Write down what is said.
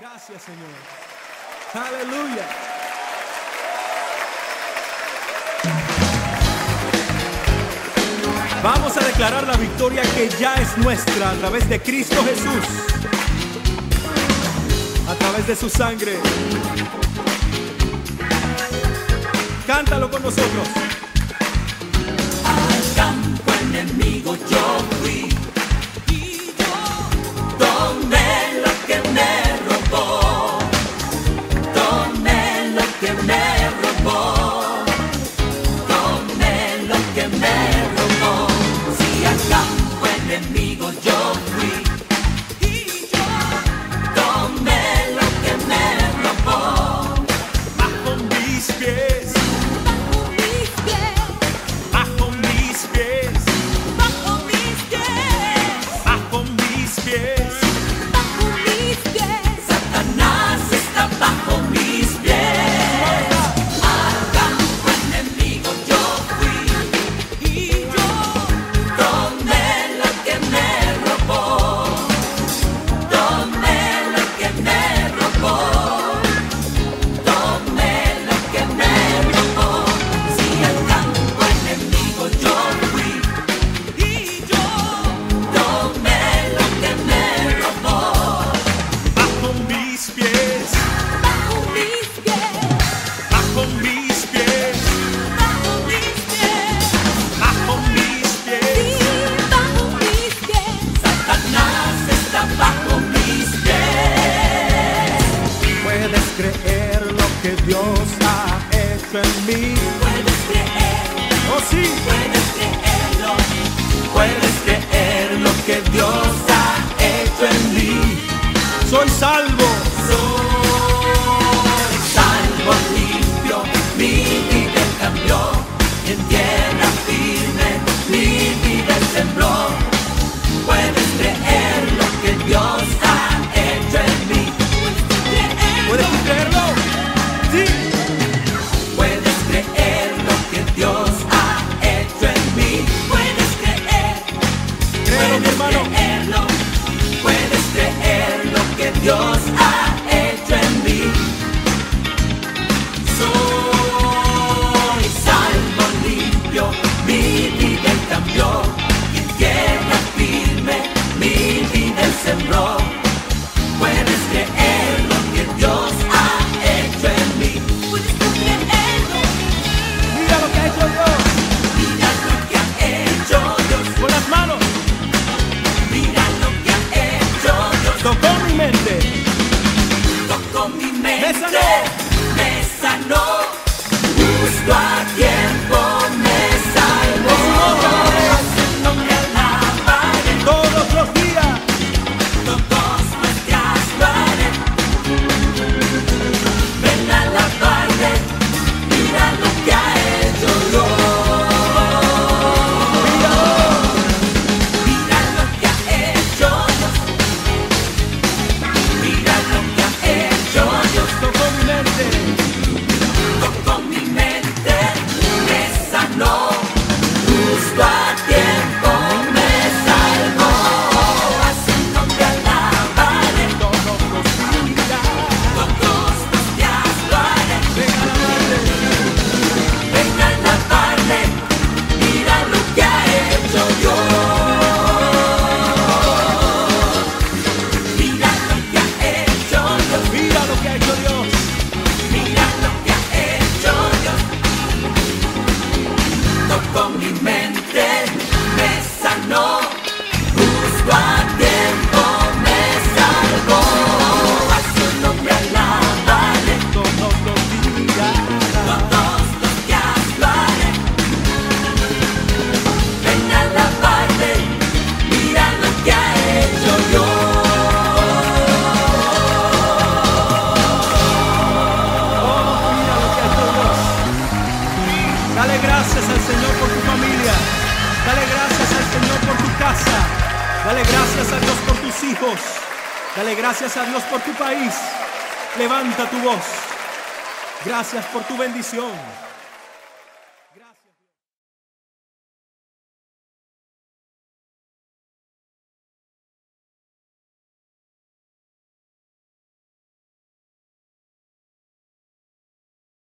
Gracias, Señor. Aleluya. Vamos a declarar la victoria que ya es nuestra a través de Cristo Jesús, a través de su sangre. Cántalo con nosotros. Puedes creer, oh sí, puedes creerlo, puedes creer lo que Dios ha hecho en mí. Soy salvo. the phony man. Dale gracias al Señor por tu familia. Dale gracias al Señor por tu casa. Dale gracias a Dios por tus hijos. Dale gracias a Dios por tu país. Levanta tu voz. Gracias por tu bendición.